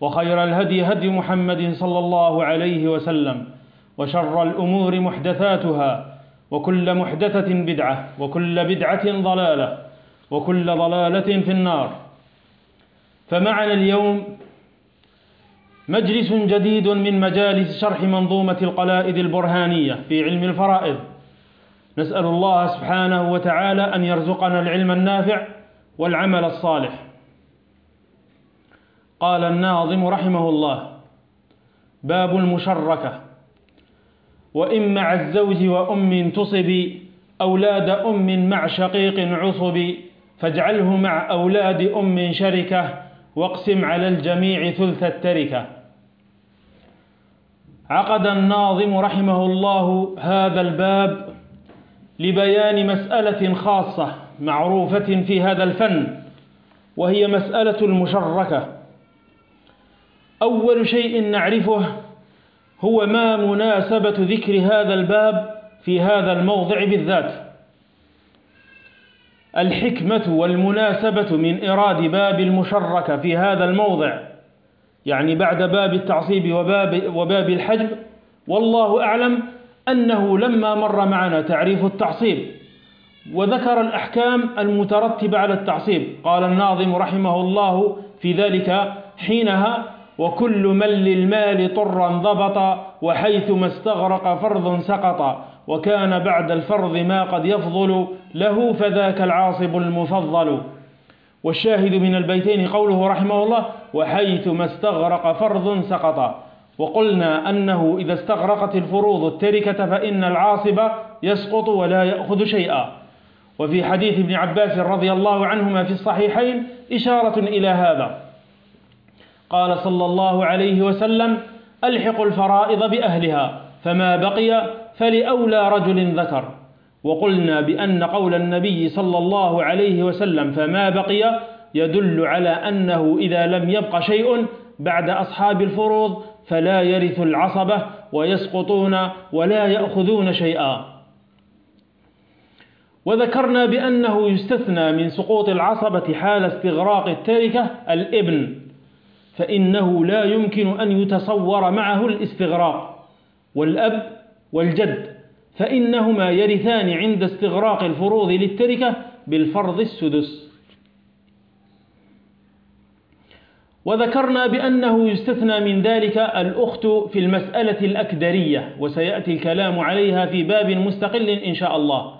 وخير الهدي هدي محمد صلى الله عليه وسلم وشر الأمور محدثاتها وكل محدثة بدعة وكل بدعة ضلالة وكل ضلالة في النار. فمعنا اليوم مجلس جديد من مجالس شرح منظومة القلائد البرهانية في علم الفرائض. نسأل الله سبحانه وتعالى أن يرزقنا العلم النافع والعمل الصالح. قال الناظم رحمه الله باب المشركة. وإن مع الزوج وأم تصب أولاد أم مع شقيق عصب فاجعله مع أولاد أم شركة واقسم على الجميع ثلث التركة. عقد الناظم رحمه الله هذا الباب لبيان مسألة خاصة معروفة في هذا الفن وهي مسألة المشركة. أول شيء نعرفه هو ما مناسبة ذكر هذا الباب في هذا الموضع بالذات. الحكمة والمناسبة من إراد باب المشركة في هذا الموضع يعني بعد باب التعصيب وباب, وباب الحجب والله أعلم أنه لما مر معنا تعريف التعصيب وذكر الأحكام المترتبة على التعصيب. قال الناظم رحمه الله في ذلك حينها وكل من للمال طرا ضبط وحيثما استغرق فرض سقط وكان بعد الفرض ما قد يفضل له فذاك العاصب المفضل. والشاهد من البيتين قوله رحمه الله وحيثما استغرق فرض سقط. وقلنا أنه إذا استغرقت الفروض التركة فإن العاصب يسقط ولا يأخذ شيئا. وفي حديث ابن عباس رضي الله عنهما في الصحيحين إشارة إلى هذا. قال صلى الله عليه وسلم ألحق الفرائض بأهلها فما بقي فلأولى رجل ذكر. وقلنا بأن قول النبي صلى الله عليه وسلم فما بقي يدل على أنه إذا لم يبق شيء بعد أصحاب الفروض فلا يرث العصبة ويسقطون ولا يأخذون شيئا. وذكرنا بأنه يستثنى من سقوط العصبة حال استغراق التركة الإبن. فإنه لا يمكن أن يتصور معه الاستغراق والأب والجد فإنهما يرثان عند استغراق الفروض للتركة بالفرض السدس. وذكرنا بأنه يستثنى من ذلك الأخت في المسألة الأكدرية وسيأتي الكلام عليها في باب مستقل إن شاء الله.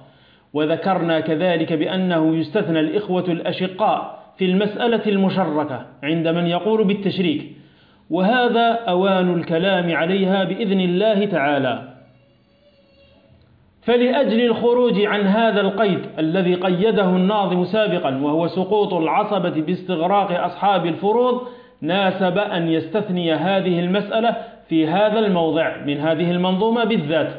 وذكرنا كذلك بأنه يستثنى الإخوة الأشقاء في المسألة المشركة عند من يقول بالتشريك وهذا أوان الكلام عليها بإذن الله تعالى. فلأجل الخروج عن هذا القيد الذي قيده الناظم سابقا وهو سقوط العصبة باستغراق أصحاب الفروض ناسب أن يستثني هذه المسألة في هذا الموضع من هذه المنظومة بالذات.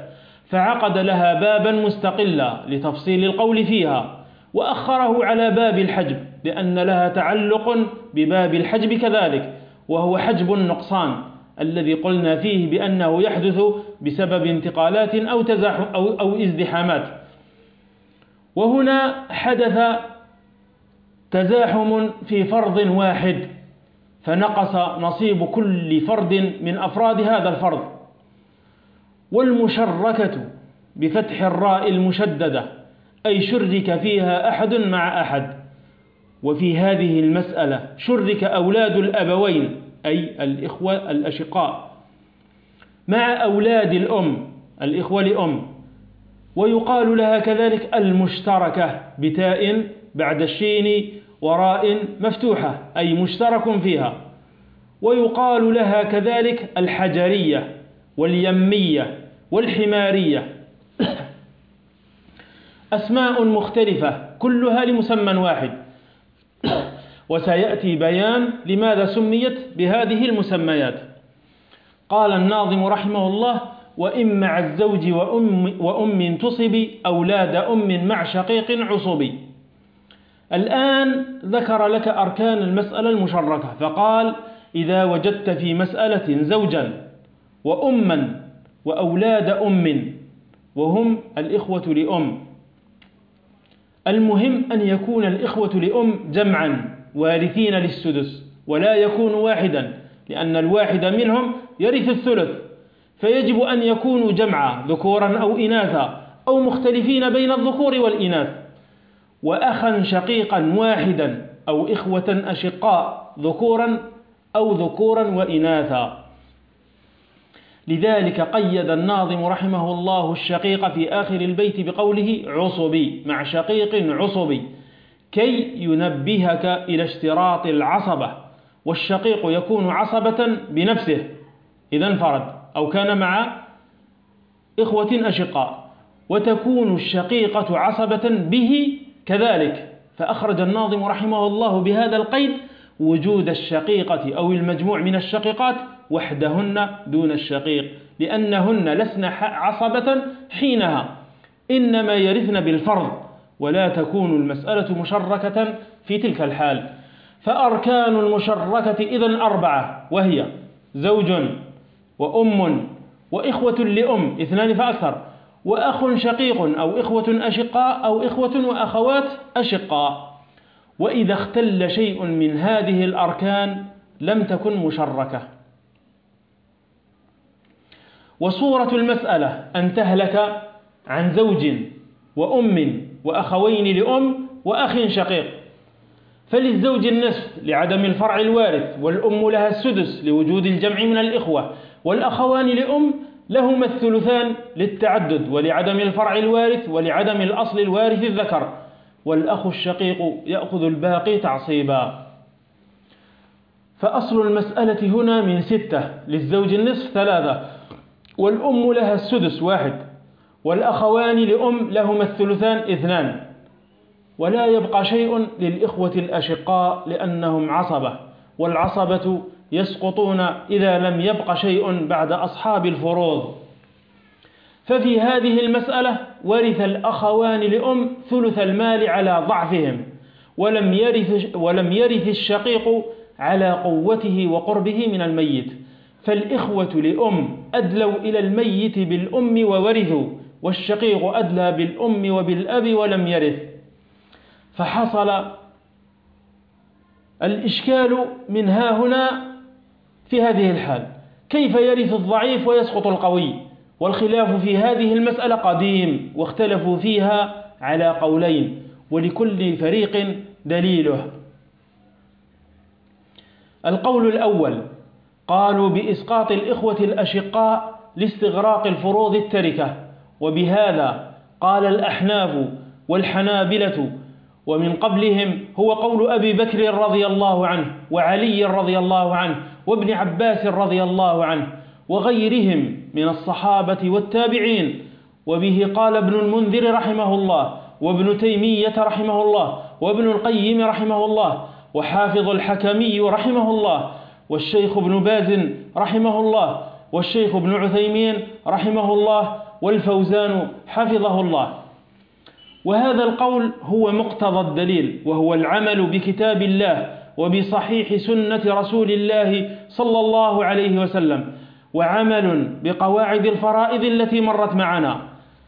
فعقد لها بابا مستقلا لتفصيل القول فيها وأخره على باب الحجب. لأن لها تعلق بباب الحجب كذلك وهو حجب النقصان الذي قلنا فيه بأنه يحدث بسبب انتقالات أو, تزاحم أو, أو ازدحامات. وهنا حدث تزاحم في فرض واحد فنقص نصيب كل فرد من أفراد هذا الفرض. والمشركة بفتح الراء المشددة أي شرك فيها أحد مع أحد. وفي هذه المسألة شرك أولاد الأبوين أي الإخوة الأشقاء. مع أولاد الأم الإخوة لأم. ويقال لها كذلك المشتركة بتاء بعد الشين وراء مفتوحة أي مشترك فيها. ويقال لها كذلك الحجرية واليمية والحمارية. أسماء مختلفة كلها لمسمى واحد. وسيأتي بيان لماذا سميت بهذه المسميات. قال الناظم رحمه الله وإن مع الزوج وأم, وأم تصب أولاد أم مع شقيق عصب. الآن ذكر لك أركان المسألة المشركة فقال إذا وجدت في مسألة زوجا وأما وأولاد أم وهم الإخوة لأم. المهم أن يكون الإخوة لأم جمعا وارثين للسدس ولا يكون واحدا لأن الواحد منهم يرث الثلث. فيجب أن يكونوا جمعا ذكورا أو إناثا أو مختلفين بين الذكور والإناث. وأخا شقيقا واحدا أو إخوة أشقاء ذكورا أو ذكورا وإناثا. لذلك قيد الناظم رحمه الله الشقيق في آخر البيت بقوله عصبي مع شقيق عصبي كي ينبهك إلى اشتراط العصبة والشقيق يكون عصبة بنفسه. إذا انفرد أو كان مع إخوة أشقاء وتكون الشقيقة عصبة به كذلك. فأخرج الناظم رحمه الله بهذا القيد وجود الشقيقة أو المجموع من الشقيقات وحدهن دون الشقيق لأنهن لسن عصبة حينها. إنما يرثن بالفرض ولا تكون المسألة مشركة في تلك الحال. فأركان المشركة إذن أربعة وهي زوج وأم وإخوة لأم اثنان فأكثر. وأخ شقيق أو إخوة أشقاء أو إخوة وأخوات أشقاء. وإذا اختل شيء من هذه الأركان لم تكن مشركة. وصورة المسألة أن تهلك عن زوج وأم وأخوين لأم وأخ شقيق. فللزوج النصف لعدم الفرع الوارث والأم لها السدس لوجود الجمع من الإخوة والأخوان لأم لهما الثلثان للتعدد ولعدم الفرع الوارث ولعدم الأصل الوارث الذكر. والأخ الشقيق يأخذ الباقي تعصيبا. فأصل المسألة هنا من ستة للزوج النصف ثلاثة. والأم لها السدس واحد والأخوان لأم لهما الثلثان اثنان. ولا يبقى شيء للإخوة الأشقاء لأنهم عصبة والعصبة يسقطون إذا لم يبق شيء بعد أصحاب الفروض. ففي هذه المسألة ورث الأخوان لأم ثلث المال على ضعفهم ولم يرث, ولم يرث الشقيق على قوته وقربه من الميت. فالإخوة لأم أدلوا إلى الميت بالأم وورثوا والشقيق أدلى بالأم وبالأب ولم يرث. فحصل الإشكال من ها هنا في هذه الحال. كيف يرث الضعيف ويسقط القوي؟ والخلاف في هذه المسألة قديم واختلفوا فيها على قولين ولكل فريق دليله. القول الأول قالوا بإسقاط الإخوة الأشقاء لاستغراق الفروض التركة وبهذا قال الأحناف والحنابلة ومن قبلهم هو قول أبي بكر رضي الله عنه وعلي رضي الله عنه وابن عباس رضي الله عنه وغيرهم من الصحابة والتابعين. وبه قال ابن المنذر رحمه الله وابن تيمية رحمه الله وابن القيم رحمه الله وحافظ الحكمي رحمه الله والشيخ ابن باز رحمه الله والشيخ ابن عثيمين رحمه الله والفوزان حفظه الله. وهذا القول هو مقتضى الدليل وهو العمل بكتاب الله وبصحيح سنة رسول الله صلى الله عليه وسلم. وعمل بقواعد الفرائض التي مرت معنا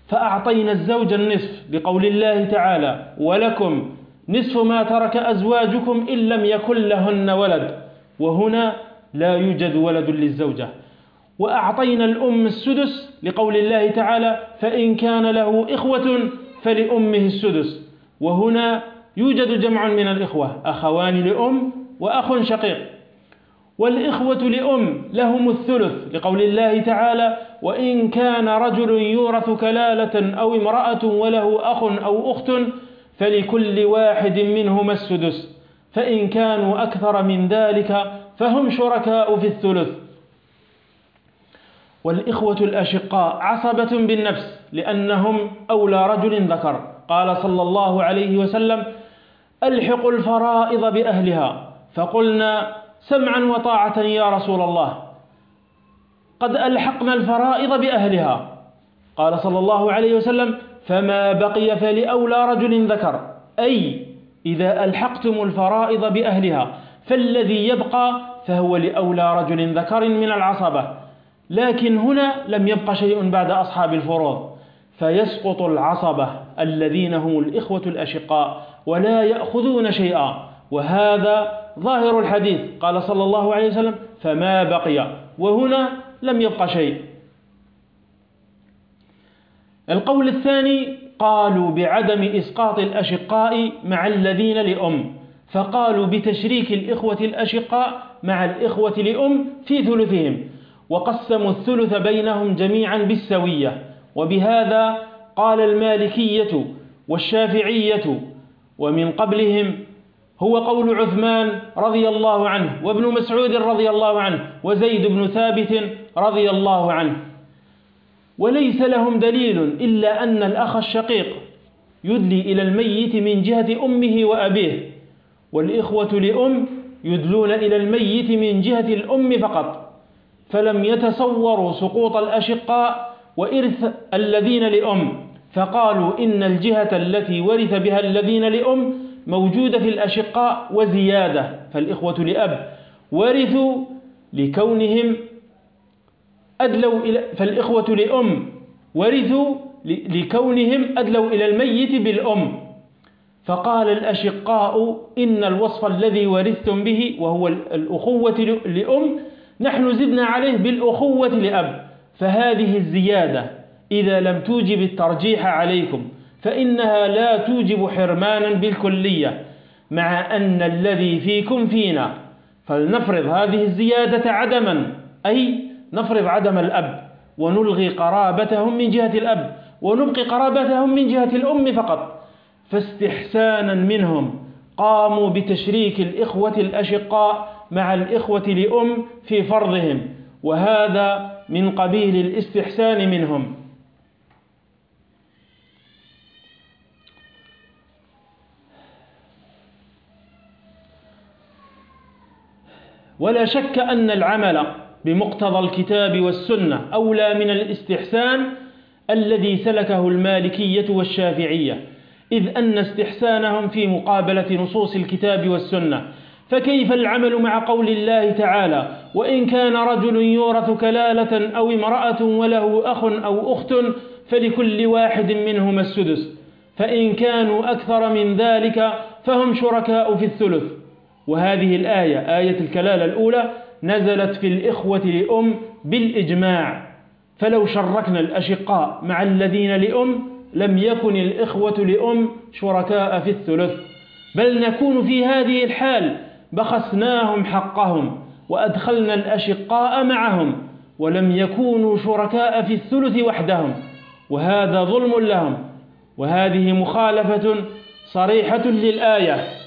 فأعطينا الزوج النصف بقول الله تعالى ولكم نصف ما ترك أزواجكم إن لم يكن لهن ولد. وهنا لا يوجد ولد للزوجة. وأعطينا الأم السدس لقول الله تعالى فإن كان له إخوة فلأمه السدس. وهنا يوجد جمع من الإخوة أخوان لأم وأخ شقيق. والإخوة لأم لهم الثلث لقول الله تعالى وإن كان رجل يورث كلالة أو امرأة وله أخ أو أخت فلكل واحد منهما السدس فإن كانوا أكثر من ذلك فهم شركاء في الثلث. والإخوة الأشقاء عصبة بالنفس لأنهم أولى رجل ذكر. قال صلى الله عليه وسلم ألحق الفرائض بأهلها. فقلنا سمعا وطاعة يا رسول الله. قد ألحقنا الفرائض بأهلها. قال صلى الله عليه وسلم فما بقي فلأولى رجل ذكر. أي إذا ألحقتم الفرائض بأهلها فالذي يبقى فهو لأولى رجل ذكر من العصبة. لكن هنا لم يبق شيء بعد أصحاب الفروض. فيسقط العصبة الذين هم الإخوة الأشقاء ولا يأخذون شيئا. وهذا ظاهر الحديث. قال صلى الله عليه وسلم فما بقي. وهنا لم يبق شيء. القول الثاني قالوا بعدم إسقاط الأشقاء مع الذين لأم. فقالوا بتشريك الإخوة الأشقاء مع الإخوة لأم في ثلثهم. وقسموا الثلث بينهم جميعا بالسوية. وبهذا قال المالكية والشافعية ومن قبلهم هو قول عثمان رضي الله عنه وابن مسعود رضي الله عنه وزيد بن ثابت رضي الله عنه. وليس لهم دليل إلا أن الأخ الشقيق يدلي إلى الميت من جهة أمه وأبيه والإخوة لأم يدلون إلى الميت من جهة الأم فقط. فلم يتصوروا سقوط الأشقاء وإرث الذين لأم فقالوا إن الجهة التي ورث بها الذين لأم موجودة في الأشقاء وزيادة فالإخوة لأب ورثوا لكونهم أدلوا إلى فالإخوة لأم ورثوا لكونهم أدلوا إلى الميت بالأم. فقال الأشقاء إن الوصف الذي ورثتم به وهو الأخوة لأم نحن زدنا عليه بالأخوة لأب فهذه الزيادة إذا لم توجب الترجيح عليكم. فإنها لا توجب حرمانا بالكلية مع أن الذي فيكم فينا. فلنفرض هذه الزيادة عدما أي نفرض عدم الأب ونلغي قرابتهم من جهة الأب ونبقي قرابتهم من جهة الأم فقط. فاستحسانا منهم قاموا بتشريك الإخوة الأشقاء مع الإخوة لأم في فرضهم وهذا من قبيل الاستحسان منهم. ولا شك أن العمل بمقتضى الكتاب والسنة أولى من الاستحسان الذي سلكه المالكية والشافعية إذ أن استحسانهم في مقابلة نصوص الكتاب والسنة. فكيف العمل مع قول الله تعالى؟ وإن كان رجل يورث كلالة أو امرأة وله أخ أو أخت فلكل واحد منهما السدس. فإن كانوا أكثر من ذلك فهم شركاء في الثلث. وهذه الآية آية الكلالة الأولى نزلت في الإخوة لأم بالإجماع. فلو شركنا الأشقاء مع الذين لأم لم يكن الإخوة لأم شركاء في الثلث. بل نكون في هذه الحال بخسناهم حقهم وأدخلنا الأشقاء معهم ولم يكونوا شركاء في الثلث وحدهم. وهذا ظلم لهم. وهذه مخالفة صريحة للآية.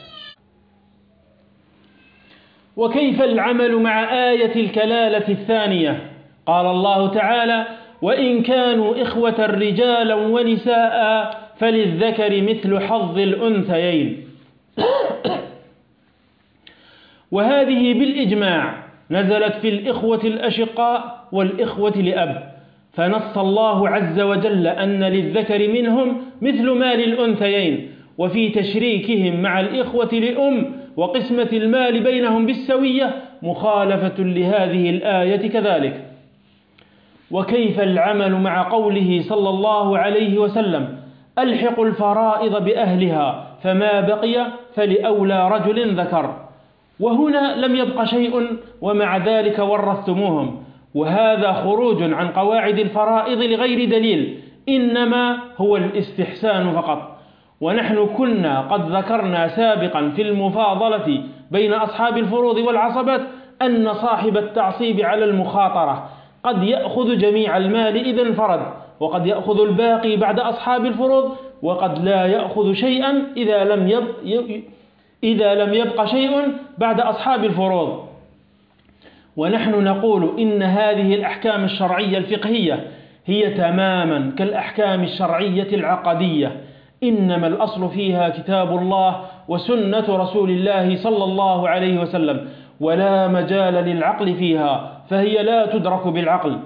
وكيف العمل مع آية الكلالة الثانية؟ قال الله تعالى وإن كانوا إخوة رجالا ونساء فللذكر مثل حظ الأنثيين. وهذه بالإجماع نزلت في الإخوة الأشقاء والإخوة لأب. فنص الله عز وجل أن للذكر منهم مثل ما للأنثيين وفي تشريكهم مع الإخوة لأم وقسمة المال بينهم بالسوية مخالفة لهذه الآية كذلك. وكيف العمل مع قوله صلى الله عليه وسلم؟ ألحق الفرائض بأهلها فما بقي فلأولى رجل ذكر. وهنا لم يبق شيء ومع ذلك ورثتموهم. وهذا خروج عن قواعد الفرائض لغير دليل إنما هو الاستحسان فقط. ونحن كنا قد ذكرنا سابقا في المفاضلة بين أصحاب الفروض والعصبات أن صاحب التعصيب على المخاطرة قد يأخذ جميع المال إذا انفرد وقد يأخذ الباقي بعد أصحاب الفروض وقد لا يأخذ شيئا إذا لم يب... إذا لم يبق شيء بعد أصحاب الفروض. ونحن نقول إن هذه الأحكام الشرعية الفقهية هي تماما كالأحكام الشرعية العقدية. إنما الأصل فيها كتاب الله وسنة رسول الله صلى الله عليه وسلم ولا مجال للعقل فيها فهي لا تدرك بالعقل.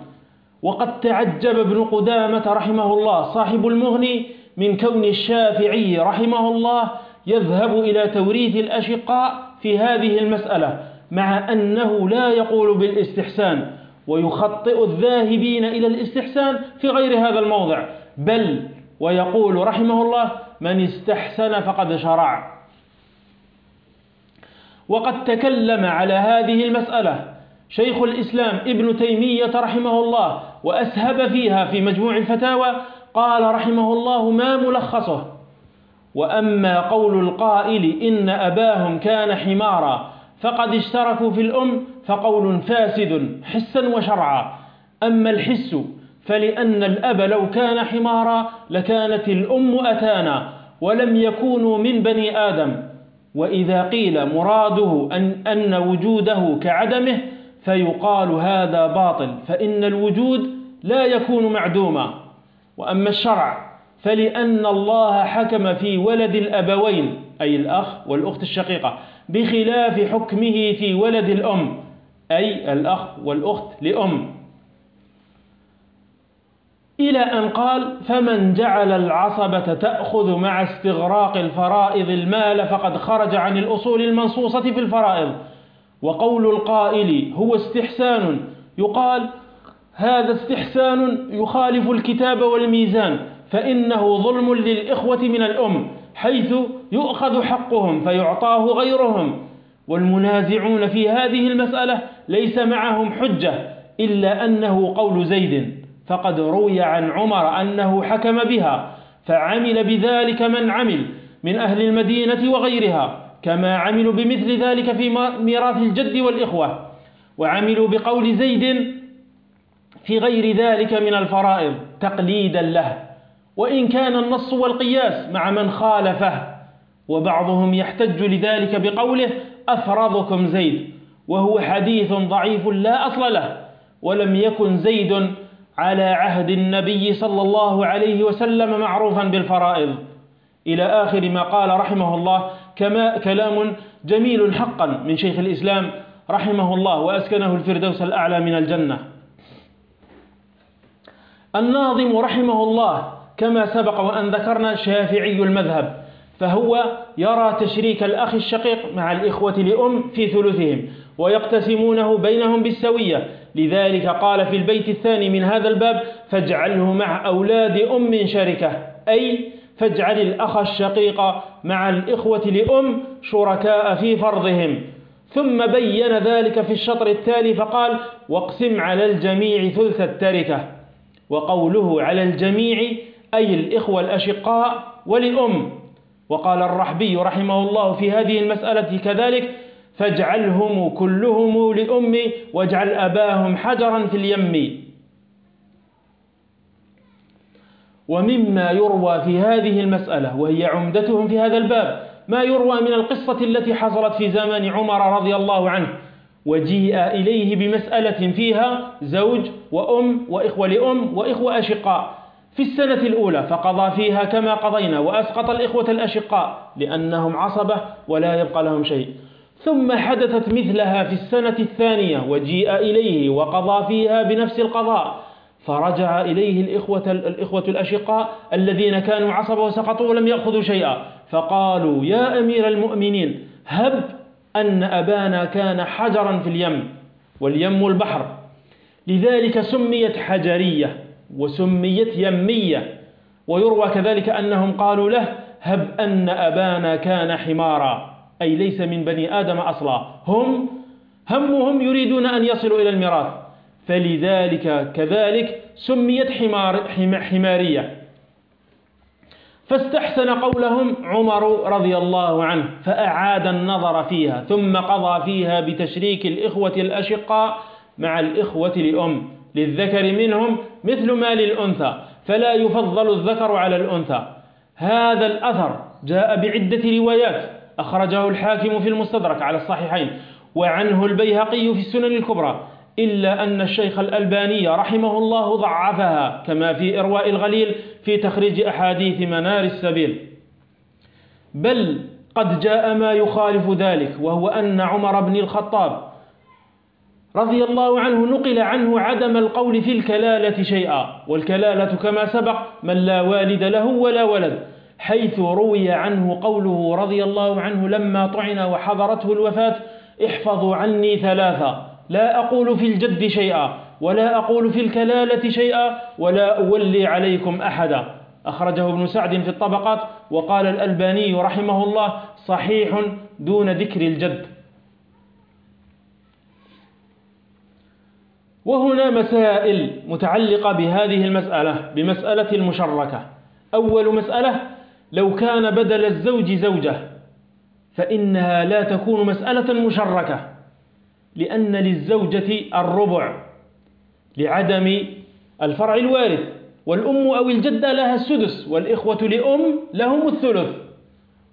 وقد تعجب ابن قدامة رحمه الله صاحب المغني من كون الشافعي رحمه الله يذهب إلى توريث الأشقاء في هذه المسألة مع أنه لا يقول بالاستحسان ويخطئ الذاهبين إلى الاستحسان في غير هذا الموضع بل ويقول رحمه الله من استحسن فقد شرع. وقد تكلم على هذه المسألة شيخ الإسلام ابن تيمية رحمه الله وأسهب فيها في مجموع الفتاوى قال رحمه الله ما ملخصه. وأما قول القائل إن أباهم كان حمارا فقد اشتركوا في الأم فقول فاسد حسا وشرعا. أما الحس فلأن الأب لو كان حمارا لكانت الأم أتانا ولم يكونوا من بني آدم. وإذا قيل مراده أن, أن وجوده كعدمه فيقال هذا باطل فإن الوجود لا يكون معدوما. وأما الشرع فلأن الله حكم في ولد الأبوين أي الأخ والأخت الشقيقة بخلاف حكمه في ولد الأم أي الأخ والأخت لأم. إلى أن قال فمن جعل العصبة تأخذ مع استغراق الفرائض المال فقد خرج عن الأصول المنصوصة في الفرائض. وقول القائل هو استحسان. يقال هذا استحسان يخالف الكتاب والميزان فإنه ظلم للإخوة من الأم حيث يؤخذ حقهم فيعطاه غيرهم. والمنازعون في هذه المسألة ليس معهم حجة إلا أنه قول زيد. فقد روي عن عمر أنه حكم بها فعمل بذلك من عمل من أهل المدينة وغيرها كما عملوا بمثل ذلك في ميراث الجد والإخوة وعملوا بقول زيد في غير ذلك من الفرائض تقليدا له وإن كان النص والقياس مع من خالفه وبعضهم يحتج لذلك بقوله أفرضكم زيد وهو حديث ضعيف لا أصل له ولم يكن زيد على عهد النبي صلى الله عليه وسلم معروفا بالفرائض. إلى آخر ما قال رحمه الله كما كلام جميل حقا من شيخ الإسلام رحمه الله وأسكنه الفردوس الأعلى من الجنة. الناظم رحمه الله كما سبق وأن ذكرنا شافعي المذهب فهو يرى تشريك الأخ الشقيق مع الإخوة لأم في ثلثهم. ويقتسمونه بينهم بالسوية. لذلك قال في البيت الثاني من هذا الباب فاجعله مع أولاد أم شركة. أي فاجعل الأخ الشقيق مع الإخوة لأم شركاء في فرضهم. ثم بين ذلك في الشطر التالي فقال واقسم على الجميع ثلث التركة. وقوله على الجميع أي الإخوة الأشقاء ولأم. وقال الرحبي رحمه الله في هذه المسألة كذلك فاجعلهم كلهم لأم واجعل أباهم حجرا في اليم. ومما يروى في هذه المسألة وهي عمدتهم في هذا الباب ما يروى من القصة التي حصلت في زمان عمر رضي الله عنه وجيء إليه بمسألة فيها زوج وأم وإخوة لأم وإخوة أشقاء. في السنة الأولى فقضى فيها كما قضينا وأسقط الإخوة الأشقاء لأنهم عصبة ولا يبقى لهم شيء. ثم حدثت مثلها في السنة الثانية وجيء إليه وقضى فيها بنفس القضاء. فرجع إليه الإخوة, الإخوة الأشقاء الذين كانوا عصبة وسقطوا ولم يأخذوا شيئا. فقالوا يا أمير المؤمنين هب أن أبانا كان حجرا في اليم واليم البحر. لذلك سميت حجرية وسميت يمية. ويروى كذلك أنهم قالوا له هب أن أبانا كان حمارا. أي ليس من بني آدم أصلا. هم همهم يريدون أن يصلوا إلى الميراث. فلذلك كذلك سميت حمار حمارية. فاستحسن قولهم عمر رضي الله عنه فأعاد النظر فيها ثم قضى فيها بتشريك الإخوة الأشقاء مع الإخوة لأم للذكر منهم مثل ما للأنثى فلا يفضل الذكر على الأنثى. هذا الأثر جاء بعدة روايات. أخرجه الحاكم في المستدرك على الصحيحين وعنه البيهقي في السنن الكبرى إلا أن الشيخ الألباني رحمه الله ضعفها كما في إرواء الغليل في تخريج أحاديث منار السبيل. بل قد جاء ما يخالف ذلك وهو أن عمر بن الخطاب رضي الله عنه نقل عنه عدم القول في الكلالة شيئا والكلالة كما سبق من لا والد له ولا ولد. حيث روي عنه قوله رضي الله عنه لما طعن وحضرته الوفاة احفظوا عني ثلاثة لا أقول في الجد شيئا ولا أقول في الكلالة شيئا ولا أولي عليكم أحدا. أخرجه ابن سعد في الطبقات وقال الألباني رحمه الله صحيح دون ذكر الجد. وهنا مسائل متعلقة بهذه المسألة بمسألة المشركة. أول مسألة لو كان بدل الزوج زوجة فإنها لا تكون مسألة مشركة لأن للزوجة الربع لعدم الفرع الوارث والأم أو الجدة لها السدس والإخوة لأم لهم الثلث.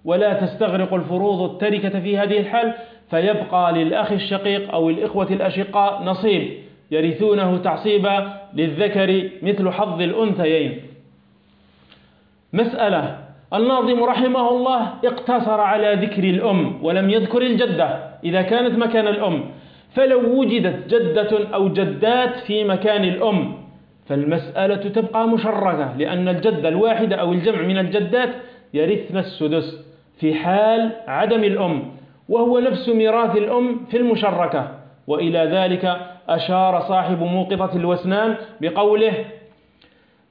ولا تستغرق الفروض التركة في هذه الحال فيبقى للأخ الشقيق أو الإخوة الأشقاء نصيب يرثونه تعصيبا للذكر مثل حظ الأنثيين. مسألة الناظم رحمه الله اقتصر على ذكر الأم ولم يذكر الجدة إذا كانت مكان الأم. فلو وجدت جدة أو جدات في مكان الأم فالمسألة تبقى مشركة لأن الجدة الواحدة أو الجمع من الجدات يرثن السدس في حال عدم الأم وهو نفس ميراث الأم في المشركة. وإلى ذلك أشار صاحب موقظة الوسنان بقوله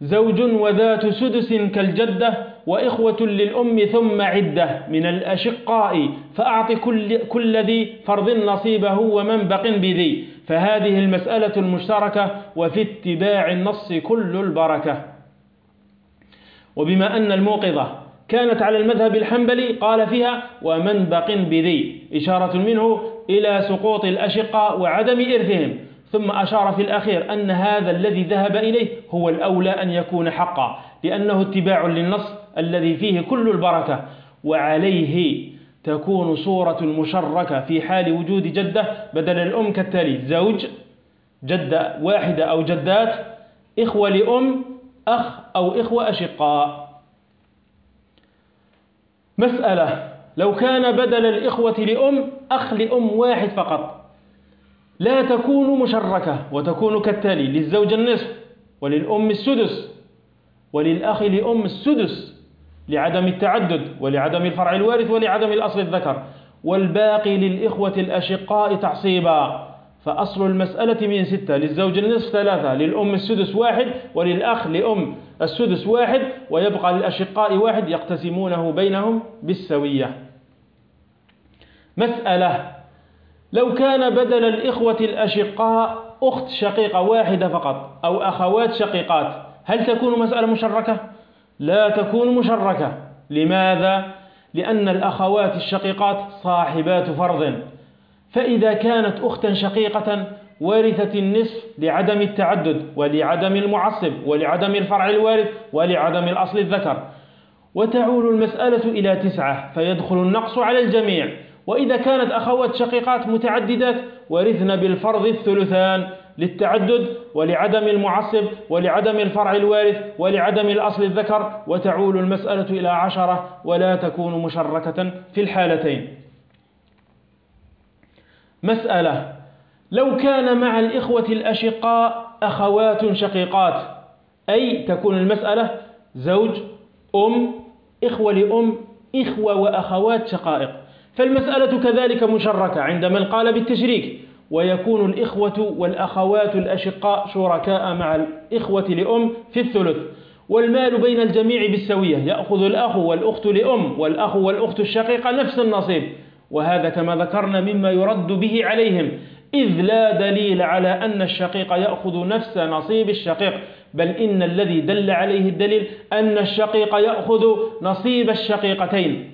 زوج وذات سدس كالجدة وإخوة للأم ثم عدة من الأشقاء فأعط كل, كل ذي فرض نصيبه ومن بق بذي. فهذه المسألة المشتركة وفي اتباع النص كل البركة. وبما أن الموقظة كانت على المذهب الحنبلي قال فيها ومن بق بذي إشارة منه إلى سقوط الأشقاء وعدم إرثهم. ثم أشار في الأخير أن هذا الذي ذهب إليه هو الأولى أن يكون حقا. لأنه اتباع للنص الذي فيه كل البركة وعليه تكون صورة المشركة في حال وجود جدة بدل الأم كالتالي زوج جدة واحدة أو جدات إخوة لأم أخ أو إخوة أشقاء. مسألة لو كان بدل الإخوة لأم أخ لأم واحد فقط لا تكون مشركة وتكون كالتالي للزوج النصف وللأم السدس. وللأخ لأم السدس لعدم التعدد ولعدم الفرع الوارث ولعدم الأصل الذكر والباقي للإخوة الأشقاء تعصيبا فأصل المسألة من ستة للزوج النصف ثلاثة للأم السدس واحد وللأخ لأم السدس واحد ويبقى للأشقاء واحد يقتسمونه بينهم بالسوية. مسألة لو كان بدل الإخوة الأشقاء أخت شقيقة واحدة فقط أو أخوات شقيقات هل تكون مسألة مشركة؟ لا تكون مشركة. لماذا؟ لأن الأخوات الشقيقات صاحبات فرض. فإذا كانت أختا شقيقة ورثت النصف لعدم التعدد ولعدم المعصب ولعدم الفرع الوارث ولعدم الأصل الذكر. وتعول المسألة إلى تسعة فيدخل النقص على الجميع. وإذا كانت أخوات شقيقات متعددات ورثن بالفرض الثلثان. للتعدد ولعدم المعصب ولعدم الفرع الوارث ولعدم الأصل الذكر وتعول المسألة إلى عشرة ولا تكون مشركة في الحالتين. مسألة لو كان مع الإخوة الأشقاء أخوات شقيقات أي تكون المسألة زوج أم إخوة لأم إخوة وأخوات شقائق. فالمسألة كذلك مشركة عند من قال بالتشريك ويكون الإخوة والأخوات الأشقاء شركاء مع الإخوة لأم في الثلث. والمال بين الجميع بالسوية. يأخذ الأخ والأخت لأم والأخ والأخت الشقيقة نفس النصيب. وهذا كما ذكرنا مما يرد به عليهم. إذ لا دليل على أن الشقيق يأخذ نفس نصيب الشقيق بل إن الذي دل عليه الدليل أن الشقيق يأخذ نصيب الشقيقتين.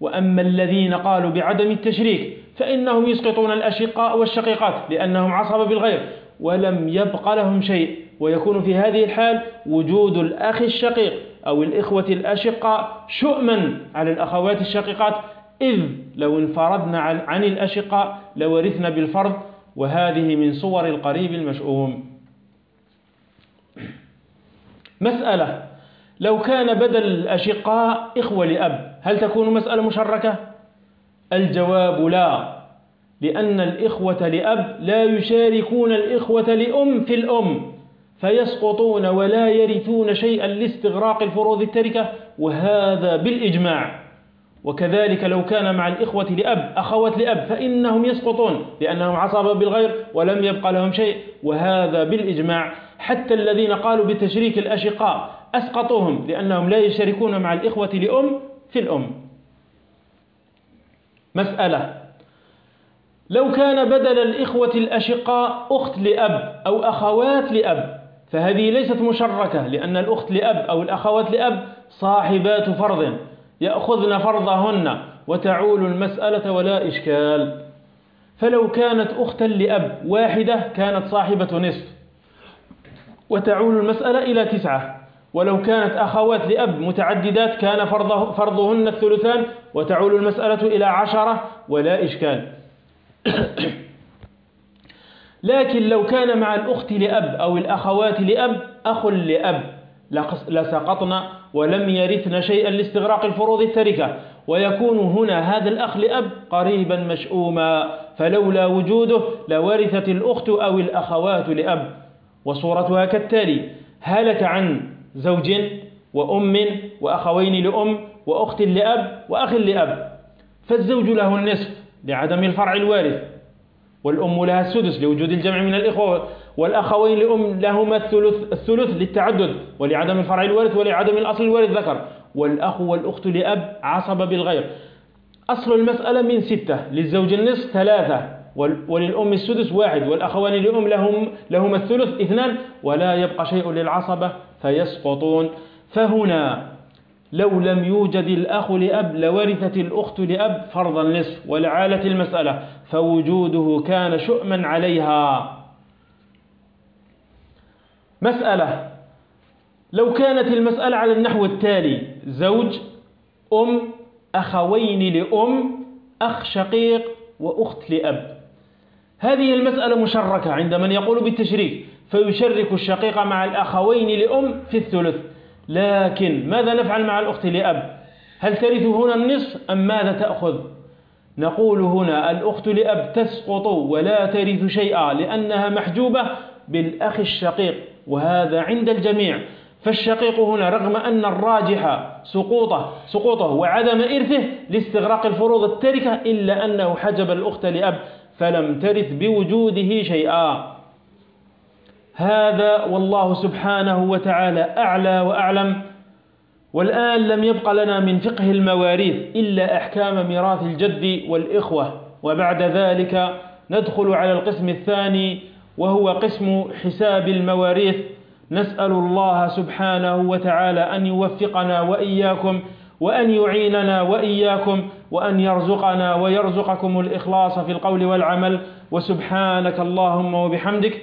وأما الذين قالوا بعدم التشريك فإنهم يسقطون الأشقاء والشقيقات لأنهم عصب بالغير ولم يبق لهم شيء. ويكون في هذه الحال وجود الأخ الشقيق أو الإخوة الأشقاء شؤما على الأخوات الشقيقات. إذ لو انفردنا عن الأشقاء لورثنا بالفرض وهذه من صور القريب المشؤوم. مسألة لو كان بدل الأشقاء إخوة لأب هل تكون مسألة مشركة؟ الجواب لا لأن الإخوة لأب لا يشاركون الإخوة لأم في الأم فيسقطون ولا يرثون شيئا لاستغراق الفروض التركة وهذا بالإجماع. وكذلك لو كان مع الإخوة لأب أخوات لأب فإنهم يسقطون لأنهم عصبة بالغير ولم يبقى لهم شيء وهذا بالإجماع. حتى الذين قالوا بتشريك الأشقاء أسقطوهم لأنهم لا يشاركون مع الإخوة لأم في الأم. مسألة. لو كان بدل الإخوة الأشقاء أخت لأب أو أخوات لأب فهذه ليست مشركة لأن الأخت لأب أو الأخوات لأب صاحبات فرض يأخذن فرضهن وتعول المسألة ولا إشكال. فلو كانت أختا لأب واحدة كانت صاحبة نصف وتعول المسألة إلى تسعة. ولو كانت أخوات لأب متعددات كان فرضه فرضهن الثلثان وتعول المسألة إلى عشرة ولا إشكال. لكن لو كان مع الأخت لأب أو الأخوات لأب أخ لأب لسقطنا ولم يرثن شيئا لاستغراق الفروض التركة ويكون هنا هذا الأخ لأب قريبا مشؤوما فلولا وجوده لورثت الأخت أو الأخوات لأب. وصورتها كالتالي هلك عن زوج وأم وأخوين لأم وأخت لأب وأخ لأب. فالزوج له النصف لعدم الفرع الوارث والأم لها السدس لوجود الجمع من الإخوة والأخوين لأم لهما الثلث, الثلث للتعدد ولعدم الفرع الوارث ولعدم الأصل الوارث ذكر. والأخ والأخت لأب عصب بالغير. أصل المسألة من ستة للزوج النصف ثلاثة وللأم السدس واحد والأخوان لأم لهم لهما الثلث اثنان ولا يبقى شيء للعصبة فيسقطون. فهنا لو لم يوجد الأخ لأب لورثت الأخت لأب فرض النصف ولعالت المسألة فوجوده كان شؤما عليها. مسألة لو كانت المسألة على النحو التالي زوج أم أخوين لأم أخ شقيق وأخت لأب. هذه المسألة مشركة عند من يقول بالتشريك. فيشرك الشقيق مع الأخوين لأم في الثلث. لكن ماذا نفعل مع الأخت لأب؟ هل ترث هنا النصف أم ماذا تأخذ؟ نقول هنا الأخت لأب تسقط ولا ترث شيئا لأنها محجوبة بالأخ الشقيق وهذا عند الجميع. فالشقيق هنا رغم أن الراجح سقوطه, سقوطه وعدم إرثه لاستغراق الفروض التركة إلا أنه حجب الأخت لأب فلم ترث بوجوده شيئا. هذا والله سبحانه وتعالى أعلى وأعلم والآن لم يبق لنا من فقه المواريث إلا أحكام ميراث الجد والإخوة وبعد ذلك ندخل على القسم الثاني وهو قسم حساب المواريث. نسأل الله سبحانه وتعالى أن يوفقنا وإياكم وأن يعيننا وإياكم وأن يرزقنا ويرزقكم الإخلاص في القول والعمل. وسبحانك اللهم وبحمدك